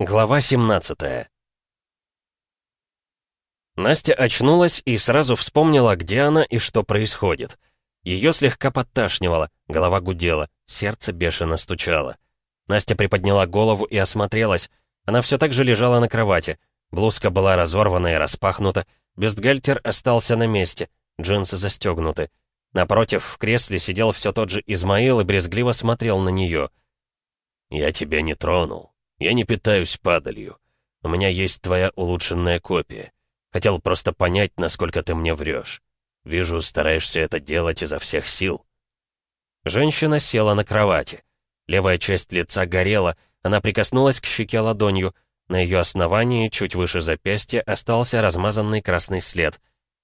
Глава 17 Настя очнулась и сразу вспомнила, где она и что происходит. Ее слегка подташнивало, голова гудела, сердце бешено стучало. Настя приподняла голову и осмотрелась. Она все так же лежала на кровати. Блузка была разорвана и распахнута, бюстгальтер остался на месте, джинсы застегнуты. Напротив, в кресле сидел все тот же Измаил и брезгливо смотрел на нее. «Я тебя не тронул. Я не питаюсь падалью. У меня есть твоя улучшенная копия. Хотел просто понять, насколько ты мне врешь. Вижу, стараешься это делать изо всех сил». Женщина села на кровати. Левая часть лица горела, она прикоснулась к щеке ладонью. На ее основании, чуть выше запястья, остался размазанный красный след.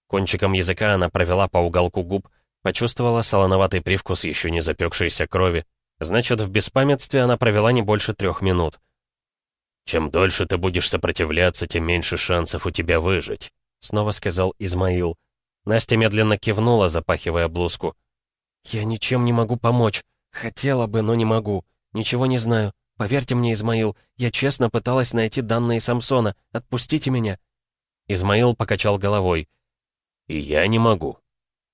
Кончиком языка она провела по уголку губ, почувствовала солоноватый привкус еще не запекшейся крови. Значит, в беспамятстве она провела не больше трех минут. «Чем дольше ты будешь сопротивляться, тем меньше шансов у тебя выжить», — снова сказал Измаил. Настя медленно кивнула, запахивая блузку. «Я ничем не могу помочь. Хотела бы, но не могу. Ничего не знаю. Поверьте мне, Измаил, я честно пыталась найти данные Самсона. Отпустите меня». Измаил покачал головой. «И я не могу».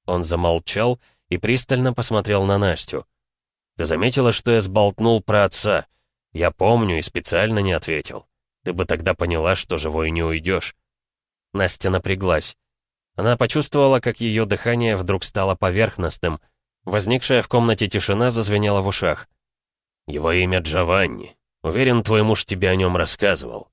Он замолчал и пристально посмотрел на Настю. «Ты заметила, что я сболтнул про отца?» «Я помню и специально не ответил. Ты бы тогда поняла, что живой не уйдешь». Настя напряглась. Она почувствовала, как ее дыхание вдруг стало поверхностным. Возникшая в комнате тишина зазвенела в ушах. «Его имя Джованни. Уверен, твой муж тебе о нем рассказывал».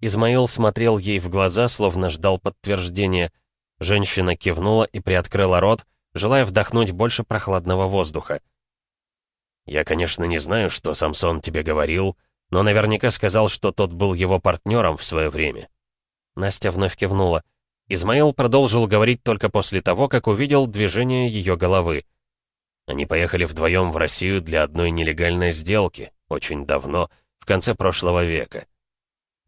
Измаил смотрел ей в глаза, словно ждал подтверждения. Женщина кивнула и приоткрыла рот, желая вдохнуть больше прохладного воздуха. Я, конечно, не знаю, что Самсон тебе говорил, но наверняка сказал, что тот был его партнером в свое время». Настя вновь кивнула. Измаил продолжил говорить только после того, как увидел движение ее головы. Они поехали вдвоем в Россию для одной нелегальной сделки, очень давно, в конце прошлого века.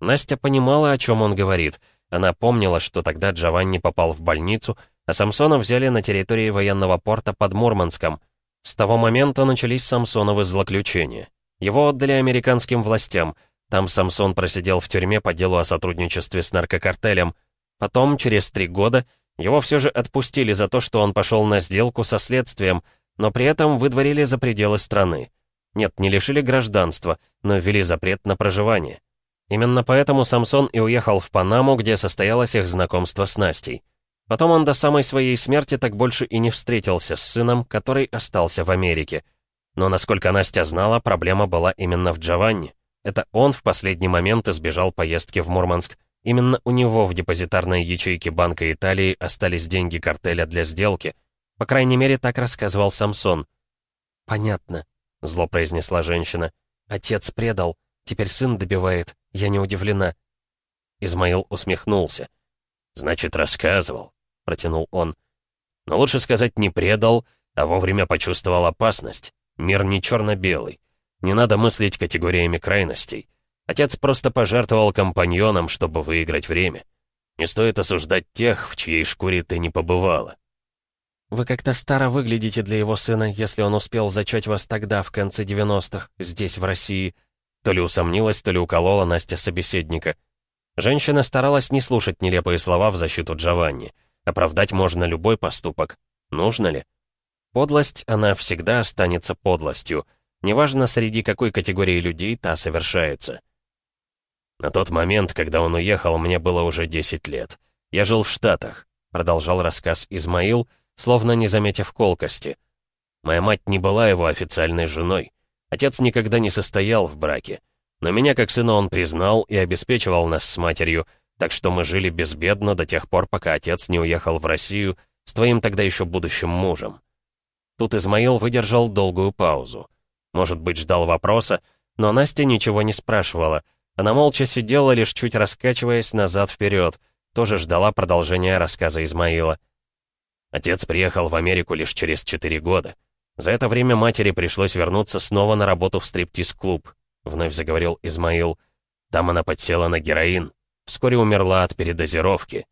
Настя понимала, о чем он говорит. Она помнила, что тогда Джованни попал в больницу, а Самсона взяли на территории военного порта под Мурманском — с того момента начались Самсоновы злоключения. Его отдали американским властям. Там Самсон просидел в тюрьме по делу о сотрудничестве с наркокартелем. Потом, через три года, его все же отпустили за то, что он пошел на сделку со следствием, но при этом выдворили за пределы страны. Нет, не лишили гражданства, но ввели запрет на проживание. Именно поэтому Самсон и уехал в Панаму, где состоялось их знакомство с Настей. Потом он до самой своей смерти так больше и не встретился с сыном, который остался в Америке. Но, насколько Настя знала, проблема была именно в Джованни. Это он в последний момент избежал поездки в Мурманск. Именно у него в депозитарной ячейке Банка Италии остались деньги картеля для сделки. По крайней мере, так рассказывал Самсон. «Понятно», — зло произнесла женщина. «Отец предал. Теперь сын добивает. Я не удивлена». Измаил усмехнулся. «Значит, рассказывал протянул он. «Но лучше сказать не предал, а вовремя почувствовал опасность. Мир не черно-белый. Не надо мыслить категориями крайностей. Отец просто пожертвовал компаньоном, чтобы выиграть время. Не стоит осуждать тех, в чьей шкуре ты не побывала». «Вы как-то старо выглядите для его сына, если он успел зачать вас тогда, в конце 90-х, здесь, в России». То ли усомнилась, то ли уколола Настя собеседника. Женщина старалась не слушать нелепые слова в защиту Джованни. Оправдать можно любой поступок. Нужно ли? Подлость, она всегда останется подлостью. Неважно, среди какой категории людей та совершается. На тот момент, когда он уехал, мне было уже 10 лет. Я жил в Штатах, продолжал рассказ Измаил, словно не заметив колкости. Моя мать не была его официальной женой. Отец никогда не состоял в браке. Но меня как сына он признал и обеспечивал нас с матерью, так что мы жили безбедно до тех пор, пока отец не уехал в Россию с твоим тогда еще будущим мужем. Тут Измаил выдержал долгую паузу. Может быть, ждал вопроса, но Настя ничего не спрашивала. Она молча сидела, лишь чуть раскачиваясь назад-вперед, тоже ждала продолжения рассказа Измаила. Отец приехал в Америку лишь через четыре года. За это время матери пришлось вернуться снова на работу в стриптиз-клуб, вновь заговорил Измаил. Там она подсела на героин, вскоре умерла от передозировки.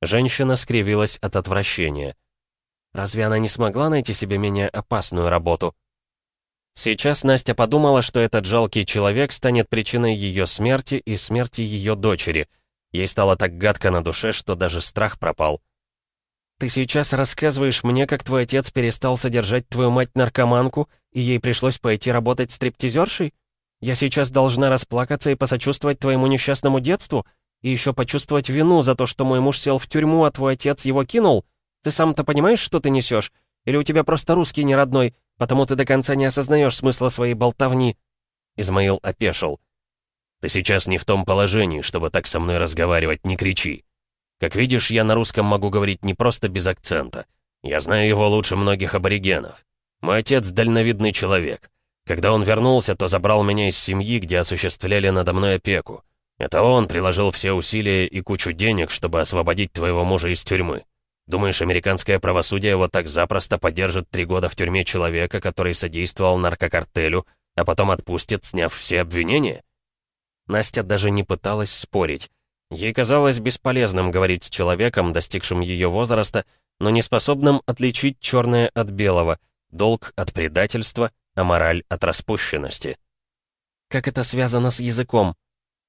Женщина скривилась от отвращения. Разве она не смогла найти себе менее опасную работу? Сейчас Настя подумала, что этот жалкий человек станет причиной ее смерти и смерти ее дочери. Ей стало так гадко на душе, что даже страх пропал. «Ты сейчас рассказываешь мне, как твой отец перестал содержать твою мать-наркоманку, и ей пришлось пойти работать стриптизершей? Я сейчас должна расплакаться и посочувствовать твоему несчастному детству, и еще почувствовать вину за то, что мой муж сел в тюрьму, а твой отец его кинул? Ты сам-то понимаешь, что ты несешь? Или у тебя просто русский не родной, потому ты до конца не осознаешь смысла своей болтовни?» Измаил опешил. «Ты сейчас не в том положении, чтобы так со мной разговаривать, не кричи. Как видишь, я на русском могу говорить не просто без акцента. Я знаю его лучше многих аборигенов. Мой отец — дальновидный человек. Когда он вернулся, то забрал меня из семьи, где осуществляли надо мной опеку. Это он приложил все усилия и кучу денег, чтобы освободить твоего мужа из тюрьмы. Думаешь, американское правосудие вот так запросто поддержит три года в тюрьме человека, который содействовал наркокартелю, а потом отпустит, сняв все обвинения? Настя даже не пыталась спорить. Ей казалось бесполезным говорить с человеком, достигшим ее возраста, но не способным отличить черное от белого, долг от предательства, а мораль от распущенности. Как это связано с языком?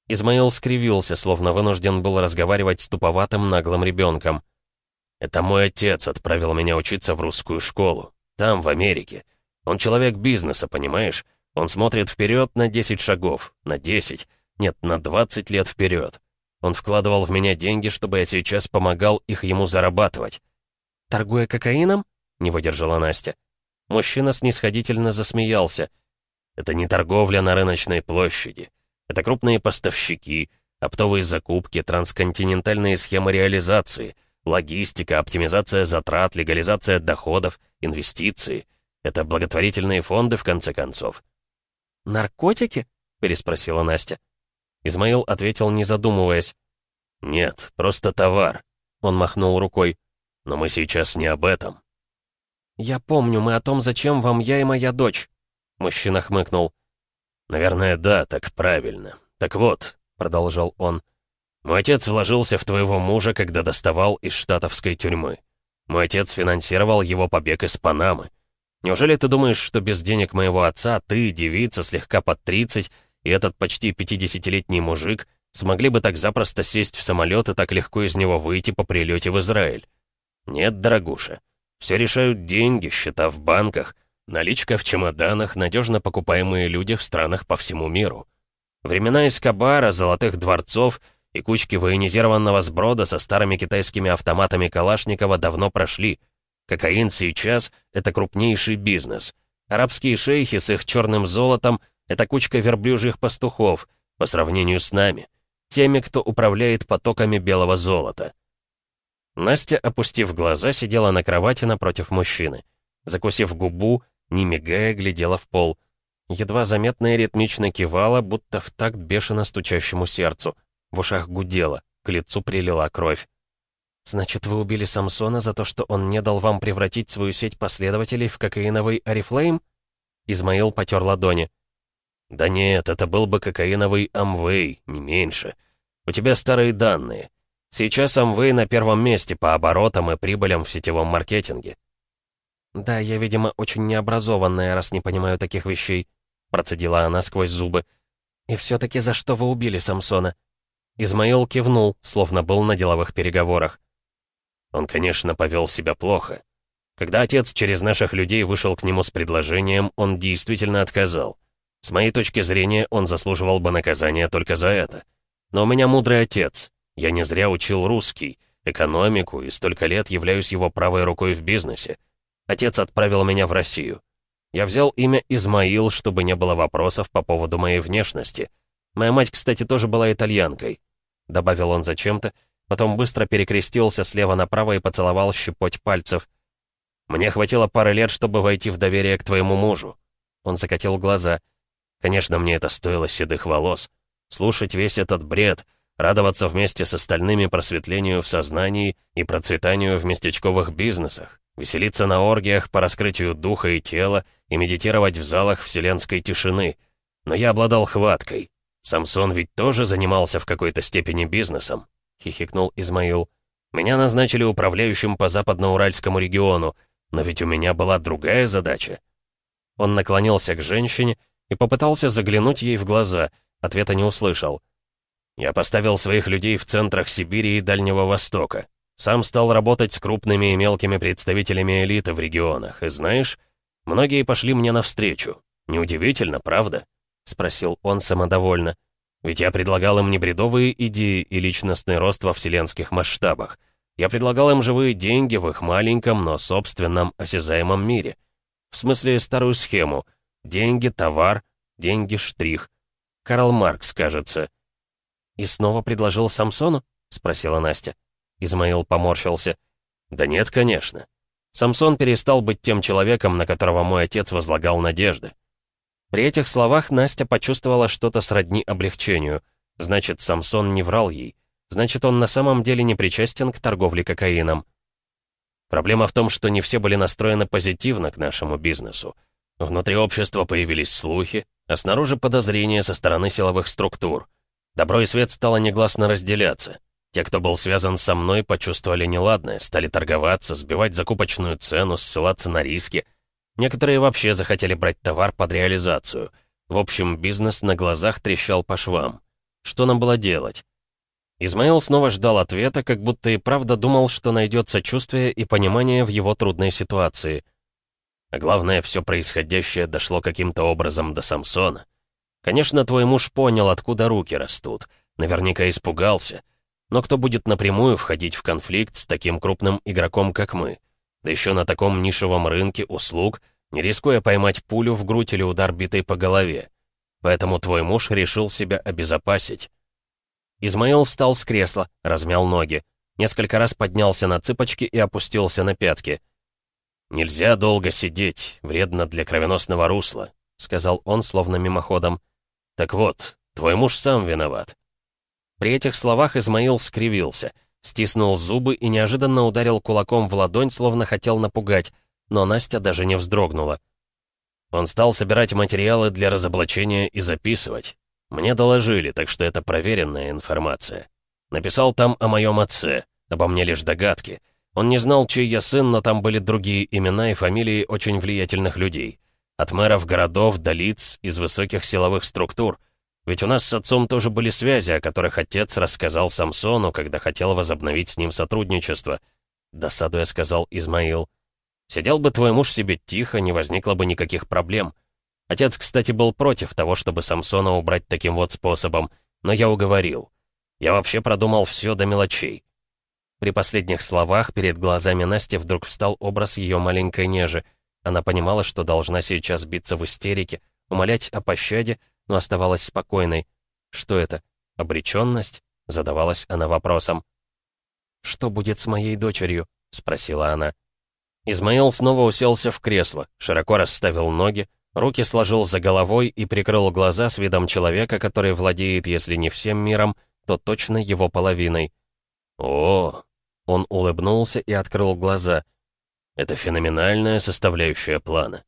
Измаил скривился, словно вынужден был разговаривать с туповатым наглым ребенком. «Это мой отец отправил меня учиться в русскую школу. Там, в Америке. Он человек бизнеса, понимаешь? Он смотрит вперед на 10 шагов, на 10, нет, на 20 лет вперед. Он вкладывал в меня деньги, чтобы я сейчас помогал их ему зарабатывать. «Торгуя кокаином?» — не выдержала Настя. Мужчина снисходительно засмеялся. «Это не торговля на рыночной площади. Это крупные поставщики, оптовые закупки, трансконтинентальные схемы реализации, логистика, оптимизация затрат, легализация доходов, инвестиции. Это благотворительные фонды, в конце концов». «Наркотики?» — переспросила Настя. Измаил ответил, не задумываясь. «Нет, просто товар», — он махнул рукой. «Но мы сейчас не об этом». «Я помню, мы о том, зачем вам я и моя дочь», — мужчина хмыкнул. «Наверное, да, так правильно. Так вот», — продолжал он, — «мой отец вложился в твоего мужа, когда доставал из штатовской тюрьмы. Мой отец финансировал его побег из Панамы. Неужели ты думаешь, что без денег моего отца ты, девица, слегка под тридцать, и этот почти 50-летний мужик смогли бы так запросто сесть в самолет и так легко из него выйти по прилете в Израиль. Нет, дорогуша, все решают деньги, счета в банках, наличка в чемоданах, надежно покупаемые люди в странах по всему миру. Времена Эскобара, золотых дворцов и кучки военизированного сброда со старыми китайскими автоматами Калашникова давно прошли. Кокаин сейчас — это крупнейший бизнес. Арабские шейхи с их черным золотом — это кучка верблюжьих пастухов, по сравнению с нами, теми, кто управляет потоками белого золота. Настя, опустив глаза, сидела на кровати напротив мужчины. Закусив губу, не мигая, глядела в пол. Едва заметно и ритмично кивала, будто в такт бешено стучащему сердцу. В ушах гудело, к лицу прилила кровь. «Значит, вы убили Самсона за то, что он не дал вам превратить свою сеть последователей в кокаиновый Арифлейм?» Измаил потер ладони. «Да нет, это был бы кокаиновый Амвей, не меньше. У тебя старые данные. Сейчас Амвей на первом месте по оборотам и прибылям в сетевом маркетинге». «Да, я, видимо, очень необразованная, раз не понимаю таких вещей», процедила она сквозь зубы. «И все-таки за что вы убили Самсона?» Измаил кивнул, словно был на деловых переговорах. Он, конечно, повел себя плохо. Когда отец через наших людей вышел к нему с предложением, он действительно отказал. С моей точки зрения, он заслуживал бы наказания только за это. Но у меня мудрый отец. Я не зря учил русский, экономику, и столько лет являюсь его правой рукой в бизнесе. Отец отправил меня в Россию. Я взял имя Измаил, чтобы не было вопросов по поводу моей внешности. Моя мать, кстати, тоже была итальянкой. Добавил он зачем-то, потом быстро перекрестился слева направо и поцеловал щепоть пальцев. Мне хватило пары лет, чтобы войти в доверие к твоему мужу. Он закатил глаза — Конечно, мне это стоило седых волос. Слушать весь этот бред, радоваться вместе с остальными просветлению в сознании и процветанию в местечковых бизнесах, веселиться на оргиях по раскрытию духа и тела и медитировать в залах вселенской тишины. Но я обладал хваткой. Самсон ведь тоже занимался в какой-то степени бизнесом, хихикнул Измаил. Меня назначили управляющим по западноуральскому региону, но ведь у меня была другая задача. Он наклонился к женщине и попытался заглянуть ей в глаза, ответа не услышал. «Я поставил своих людей в центрах Сибири и Дальнего Востока. Сам стал работать с крупными и мелкими представителями элиты в регионах, и знаешь, многие пошли мне навстречу. Неудивительно, правда?» — спросил он самодовольно. «Ведь я предлагал им не бредовые идеи и личностный рост во вселенских масштабах. Я предлагал им живые деньги в их маленьком, но собственном осязаемом мире. В смысле, старую схему. Деньги, товар, деньги, штрих. Карл Маркс, кажется. «И снова предложил Самсону?» — спросила Настя. Измаил поморщился. «Да нет, конечно. Самсон перестал быть тем человеком, на которого мой отец возлагал надежды». При этих словах Настя почувствовала что-то сродни облегчению. Значит, Самсон не врал ей. Значит, он на самом деле не причастен к торговле кокаином. Проблема в том, что не все были настроены позитивно к нашему бизнесу. Внутри общества появились слухи, а снаружи подозрения со стороны силовых структур. Добро и свет стало негласно разделяться. Те, кто был связан со мной, почувствовали неладное, стали торговаться, сбивать закупочную цену, ссылаться на риски. Некоторые вообще захотели брать товар под реализацию. В общем, бизнес на глазах трещал по швам. Что нам было делать? Измаил снова ждал ответа, как будто и правда думал, что найдет сочувствие и понимание в его трудной ситуации. А главное, все происходящее дошло каким-то образом до Самсона. Конечно, твой муж понял, откуда руки растут. Наверняка испугался. Но кто будет напрямую входить в конфликт с таким крупным игроком, как мы? Да еще на таком нишевом рынке услуг, не рискуя поймать пулю в грудь или удар битой по голове. Поэтому твой муж решил себя обезопасить. Измаил встал с кресла, размял ноги. Несколько раз поднялся на цыпочки и опустился на пятки. «Нельзя долго сидеть, вредно для кровеносного русла», — сказал он, словно мимоходом. «Так вот, твой муж сам виноват». При этих словах Измаил скривился, стиснул зубы и неожиданно ударил кулаком в ладонь, словно хотел напугать, но Настя даже не вздрогнула. Он стал собирать материалы для разоблачения и записывать. Мне доложили, так что это проверенная информация. Написал там о моем отце, обо мне лишь догадки. Он не знал, чей я сын, но там были другие имена и фамилии очень влиятельных людей. От мэров городов до лиц из высоких силовых структур. Ведь у нас с отцом тоже были связи, о которых отец рассказал Самсону, когда хотел возобновить с ним сотрудничество. Досадуя сказал Измаил. Сидел бы твой муж себе тихо, не возникло бы никаких проблем. Отец, кстати, был против того, чтобы Самсона убрать таким вот способом, но я уговорил. Я вообще продумал все до мелочей. При последних словах перед глазами Насти вдруг встал образ ее маленькой нежи. Она понимала, что должна сейчас биться в истерике, умолять о пощаде, но оставалась спокойной. Что это? Обреченность? Задавалась она вопросом. «Что будет с моей дочерью?» — спросила она. Измаил снова уселся в кресло, широко расставил ноги, Руки сложил за головой и прикрыл глаза с видом человека, который владеет, если не всем миром, то точно его половиной. «О!» — он улыбнулся и открыл глаза. «Это феноменальная составляющая плана.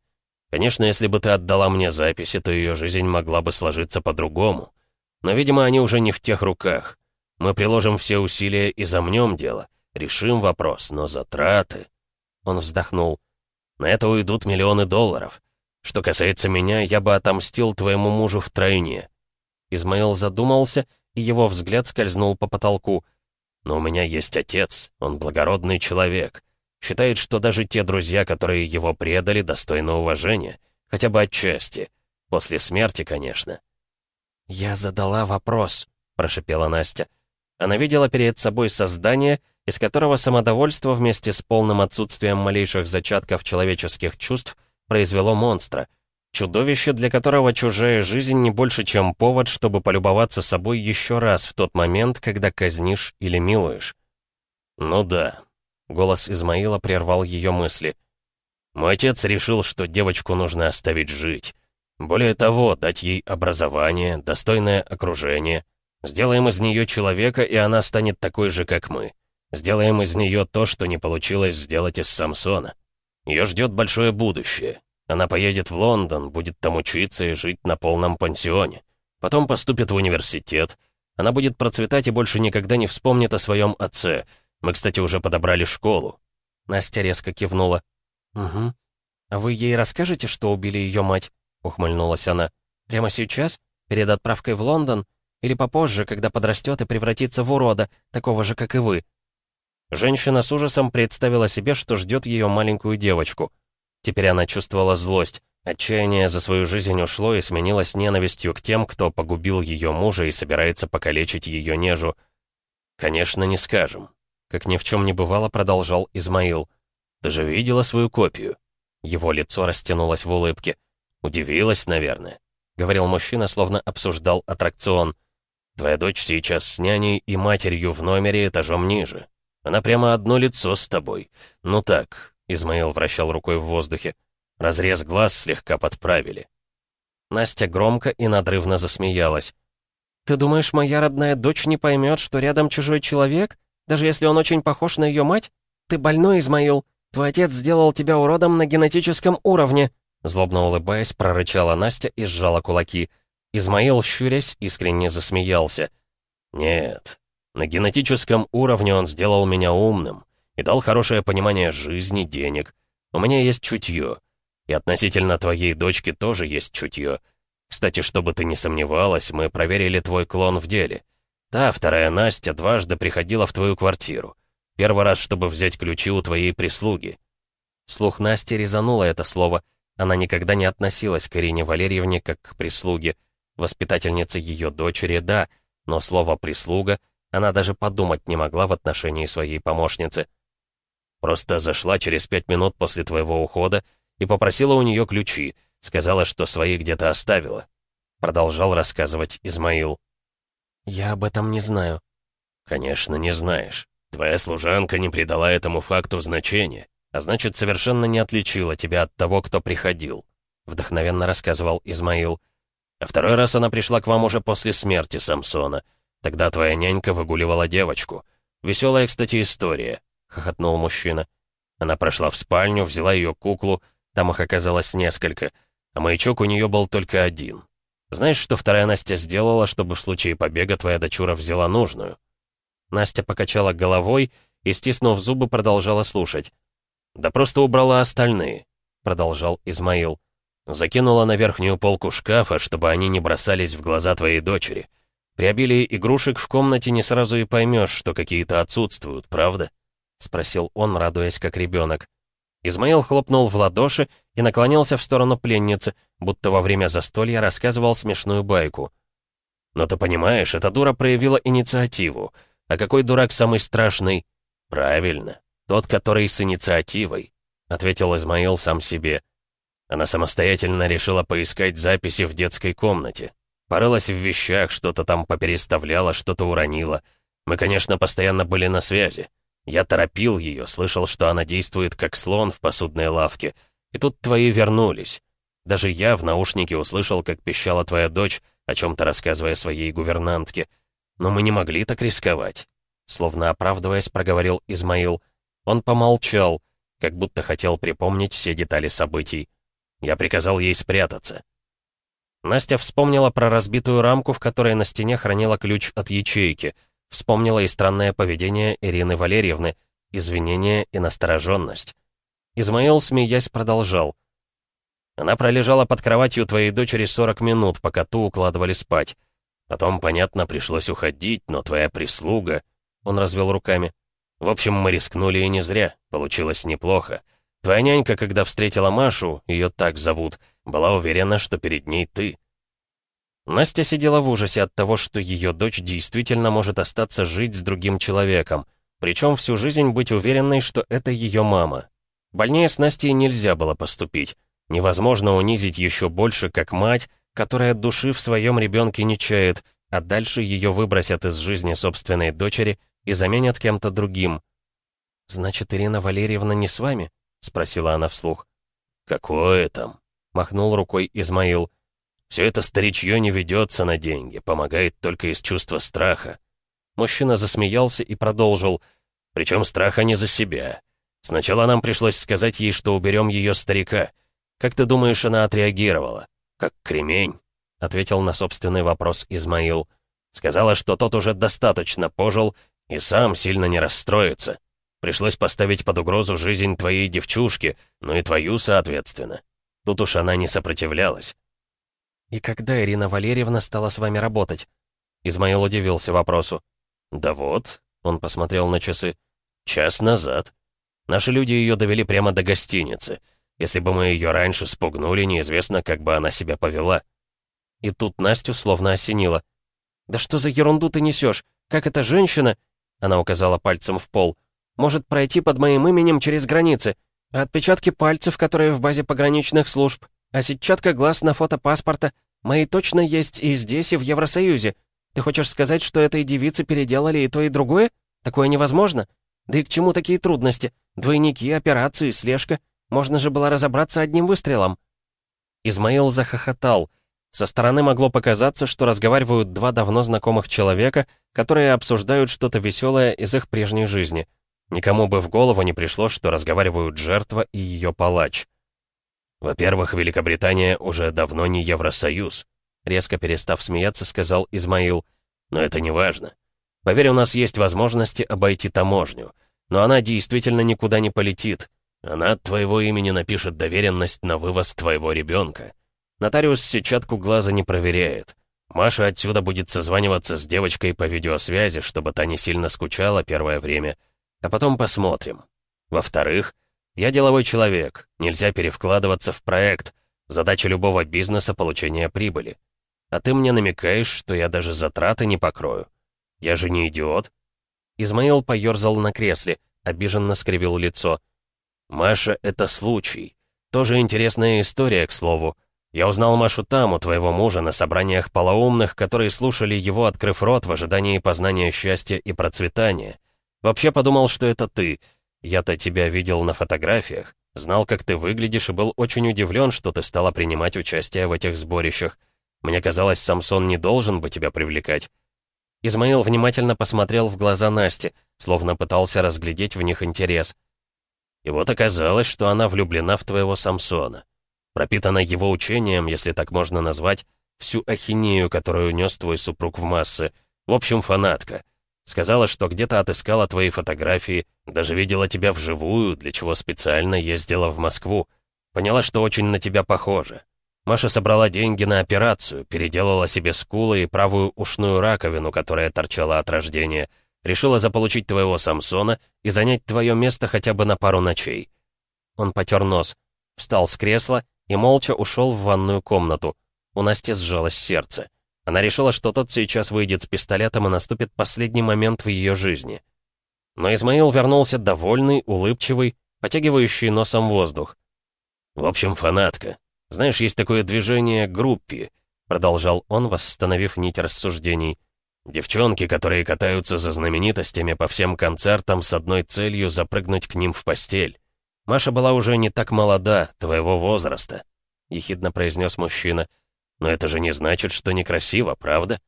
Конечно, если бы ты отдала мне записи, то ее жизнь могла бы сложиться по-другому. Но, видимо, они уже не в тех руках. Мы приложим все усилия и замнем дело, решим вопрос, но затраты...» Он вздохнул. «На это уйдут миллионы долларов. Что касается меня, я бы отомстил твоему мужу втройне». Измаил задумался, и его взгляд скользнул по потолку. «Но у меня есть отец, он благородный человек. Считает, что даже те друзья, которые его предали, достойны уважения. Хотя бы отчасти. После смерти, конечно». «Я задала вопрос», — прошипела Настя. Она видела перед собой создание, из которого самодовольство вместе с полным отсутствием малейших зачатков человеческих чувств произвело монстра. Чудовище, для которого чужая жизнь не больше, чем повод, чтобы полюбоваться собой еще раз в тот момент, когда казнишь или милуешь. «Ну да», — голос Измаила прервал ее мысли. «Мой отец решил, что девочку нужно оставить жить. Более того, дать ей образование, достойное окружение. Сделаем из нее человека, и она станет такой же, как мы. Сделаем из нее то, что не получилось сделать из Самсона. Ее ждет большое будущее. Она поедет в Лондон, будет там учиться и жить на полном пансионе. Потом поступит в университет. Она будет процветать и больше никогда не вспомнит о своем отце. Мы, кстати, уже подобрали школу». Настя резко кивнула. «Угу». «А вы ей расскажете, что убили ее мать?» — ухмыльнулась она. «Прямо сейчас? Перед отправкой в Лондон? Или попозже, когда подрастет и превратится в урода, такого же, как и вы?» Женщина с ужасом представила себе, что ждет ее маленькую девочку. Теперь она чувствовала злость. Отчаяние за свою жизнь ушло и сменилось ненавистью к тем, кто погубил ее мужа и собирается покалечить ее нежу. «Конечно, не скажем». Как ни в чем не бывало, продолжал Измаил. «Ты же видела свою копию?» Его лицо растянулось в улыбке. «Удивилась, наверное», — говорил мужчина, словно обсуждал аттракцион. «Твоя дочь сейчас с няней и матерью в номере этажом ниже. Она прямо одно лицо с тобой. Ну так», — Измаил вращал рукой в воздухе. Разрез глаз слегка подправили. Настя громко и надрывно засмеялась. «Ты думаешь, моя родная дочь не поймет, что рядом чужой человек, даже если он очень похож на ее мать? Ты больной, Измаил. Твой отец сделал тебя уродом на генетическом уровне!» Злобно улыбаясь, прорычала Настя и сжала кулаки. Измаил, щурясь, искренне засмеялся. «Нет, на генетическом уровне он сделал меня умным и дал хорошее понимание жизни, денег. У меня есть чутье. И относительно твоей дочки тоже есть чутье. Кстати, чтобы ты не сомневалась, мы проверили твой клон в деле. Та, вторая Настя, дважды приходила в твою квартиру. Первый раз, чтобы взять ключи у твоей прислуги. Слух Насти резануло это слово. Она никогда не относилась к Ирине Валерьевне как к прислуге. Воспитательнице ее дочери, да, но слово «прислуга» она даже подумать не могла в отношении своей помощницы. Просто зашла через пять минут после твоего ухода и попросила у нее ключи, сказала, что свои где-то оставила. Продолжал рассказывать Измаил. «Я об этом не знаю». «Конечно, не знаешь. Твоя служанка не придала этому факту значения, а значит, совершенно не отличила тебя от того, кто приходил», вдохновенно рассказывал Измаил. «А второй раз она пришла к вам уже после смерти Самсона. Тогда твоя нянька выгуливала девочку. Веселая, кстати, история», — хохотнул мужчина. Она прошла в спальню, взяла ее куклу, там их оказалось несколько, а маячок у нее был только один. Знаешь, что вторая Настя сделала, чтобы в случае побега твоя дочура взяла нужную?» Настя покачала головой и, стиснув зубы, продолжала слушать. «Да просто убрала остальные», — продолжал Измаил. «Закинула на верхнюю полку шкафа, чтобы они не бросались в глаза твоей дочери. При обилии игрушек в комнате не сразу и поймешь, что какие-то отсутствуют, правда?» — спросил он, радуясь как ребенок. Измаил хлопнул в ладоши и наклонился в сторону пленницы, будто во время застолья рассказывал смешную байку. «Но ты понимаешь, эта дура проявила инициативу. А какой дурак самый страшный?» «Правильно, тот, который с инициативой», — ответил Измаил сам себе. Она самостоятельно решила поискать записи в детской комнате. Порылась в вещах, что-то там попереставляла, что-то уронила. Мы, конечно, постоянно были на связи. Я торопил ее, слышал, что она действует как слон в посудной лавке. И тут твои вернулись. Даже я в наушнике услышал, как пищала твоя дочь, о чем-то рассказывая своей гувернантке. Но мы не могли так рисковать. Словно оправдываясь, проговорил Измаил. Он помолчал, как будто хотел припомнить все детали событий. Я приказал ей спрятаться. Настя вспомнила про разбитую рамку, в которой на стене хранила ключ от ячейки — Вспомнила и странное поведение Ирины Валерьевны, извинения и настороженность. Измаил, смеясь, продолжал. «Она пролежала под кроватью твоей дочери 40 минут, пока ту укладывали спать. Потом, понятно, пришлось уходить, но твоя прислуга...» Он развел руками. «В общем, мы рискнули и не зря. Получилось неплохо. Твоя нянька, когда встретила Машу, ее так зовут, была уверена, что перед ней ты. Настя сидела в ужасе от того, что ее дочь действительно может остаться жить с другим человеком, причем всю жизнь быть уверенной, что это ее мама. Больнее с Настей нельзя было поступить. Невозможно унизить еще больше, как мать, которая души в своем ребенке не чает, а дальше ее выбросят из жизни собственной дочери и заменят кем-то другим. «Значит, Ирина Валерьевна не с вами?» — спросила она вслух. «Какое там?» — махнул рукой Измаил. Все это старичье не ведется на деньги, помогает только из чувства страха. Мужчина засмеялся и продолжил. Причем страха не за себя. Сначала нам пришлось сказать ей, что уберем ее старика. Как ты думаешь, она отреагировала? Как кремень? Ответил на собственный вопрос Измаил. Сказала, что тот уже достаточно пожил и сам сильно не расстроится. Пришлось поставить под угрозу жизнь твоей девчушки, ну и твою, соответственно. Тут уж она не сопротивлялась. «И когда Ирина Валерьевна стала с вами работать?» Измаил удивился вопросу. «Да вот», — он посмотрел на часы, — «час назад. Наши люди ее довели прямо до гостиницы. Если бы мы ее раньше спугнули, неизвестно, как бы она себя повела». И тут Настю словно осенило. «Да что за ерунду ты несешь? Как эта женщина...» Она указала пальцем в пол. «Может пройти под моим именем через границы. Отпечатки пальцев, которые в базе пограничных служб, а сетчатка глаз на фото паспорта, мои точно есть и здесь, и в Евросоюзе. Ты хочешь сказать, что этой девице переделали и то, и другое? Такое невозможно? Да и к чему такие трудности? Двойники, операции, слежка. Можно же было разобраться одним выстрелом». Измаил захохотал. Со стороны могло показаться, что разговаривают два давно знакомых человека, которые обсуждают что-то веселое из их прежней жизни. Никому бы в голову не пришло, что разговаривают жертва и ее палач. «Во-первых, Великобритания уже давно не Евросоюз», резко перестав смеяться, сказал Измаил. «Но это не важно. Поверь, у нас есть возможности обойти таможню. Но она действительно никуда не полетит. Она от твоего имени напишет доверенность на вывоз твоего ребенка. Нотариус сетчатку глаза не проверяет. Маша отсюда будет созваниваться с девочкой по видеосвязи, чтобы та не сильно скучала первое время. А потом посмотрим. Во-вторых, я деловой человек, нельзя перевкладываться в проект. Задача любого бизнеса — получение прибыли. А ты мне намекаешь, что я даже затраты не покрою. Я же не идиот. Измаил поёрзал на кресле, обиженно скривил лицо. «Маша — это случай. Тоже интересная история, к слову. Я узнал Машу там, у твоего мужа, на собраниях полоумных, которые слушали его, открыв рот в ожидании познания счастья и процветания. Вообще подумал, что это ты. Я-то тебя видел на фотографиях, знал, как ты выглядишь, и был очень удивлен, что ты стала принимать участие в этих сборищах. Мне казалось, Самсон не должен бы тебя привлекать. Измаил внимательно посмотрел в глаза Насти, словно пытался разглядеть в них интерес. И вот оказалось, что она влюблена в твоего Самсона. Пропитана его учением, если так можно назвать, всю ахинею, которую нес твой супруг в массы. В общем, фанатка. Сказала, что где-то отыскала твои фотографии, даже видела тебя вживую, для чего специально ездила в Москву. Поняла, что очень на тебя похожа. Маша собрала деньги на операцию, переделала себе скулы и правую ушную раковину, которая торчала от рождения. Решила заполучить твоего Самсона и занять твое место хотя бы на пару ночей. Он потер нос, встал с кресла и молча ушел в ванную комнату. У Насти сжалось сердце. Она решила, что тот сейчас выйдет с пистолетом и наступит последний момент в ее жизни. Но Измаил вернулся довольный, улыбчивый, потягивающий носом воздух. «В общем, фанатка. Знаешь, есть такое движение группи», — продолжал он, восстановив нить рассуждений. «Девчонки, которые катаются за знаменитостями по всем концертам с одной целью запрыгнуть к ним в постель. Маша была уже не так молода, твоего возраста», — ехидно произнес мужчина. Но это же не значит, что некрасиво, правда?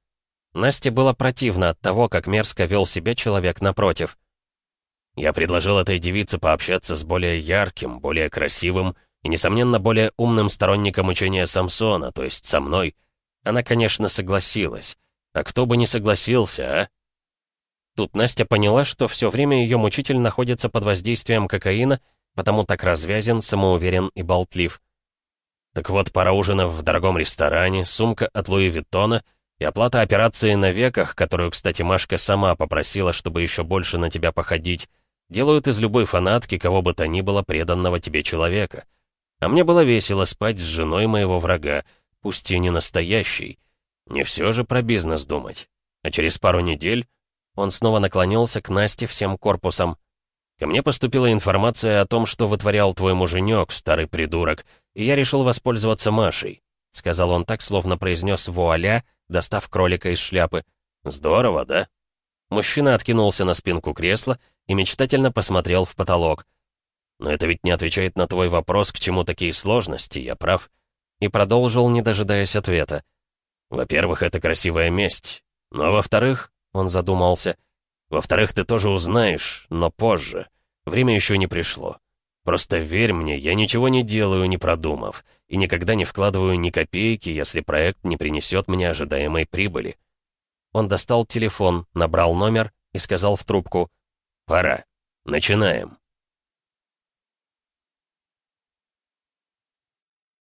Насте было противно от того, как мерзко вел себя человек напротив. Я предложил этой девице пообщаться с более ярким, более красивым и, несомненно, более умным сторонником учения Самсона, то есть со мной. Она, конечно, согласилась. А кто бы не согласился, а? Тут Настя поняла, что все время ее мучитель находится под воздействием кокаина, потому так развязен, самоуверен и болтлив. Так вот, пара ужинов в дорогом ресторане, сумка от Луи Виттона и оплата операции на веках, которую, кстати, Машка сама попросила, чтобы еще больше на тебя походить, делают из любой фанатки, кого бы то ни было, преданного тебе человека. А мне было весело спать с женой моего врага, пусть и не настоящий. Не все же про бизнес думать. А через пару недель он снова наклонился к Насте всем корпусом. Ко мне поступила информация о том, что вытворял твой муженек, старый придурок, и я решил воспользоваться Машей», — сказал он так, словно произнес «вуаля», достав кролика из шляпы. «Здорово, да?» Мужчина откинулся на спинку кресла и мечтательно посмотрел в потолок. «Но это ведь не отвечает на твой вопрос, к чему такие сложности, я прав?» И продолжил, не дожидаясь ответа. «Во-первых, это красивая месть. Но во-вторых, он задумался, во-вторых, ты тоже узнаешь, но позже. Время еще не пришло. Просто верь мне, я ничего не делаю, не продумав, и никогда не вкладываю ни копейки, если проект не принесет мне ожидаемой прибыли. Он достал телефон, набрал номер и сказал в трубку «Пора». Начинаем.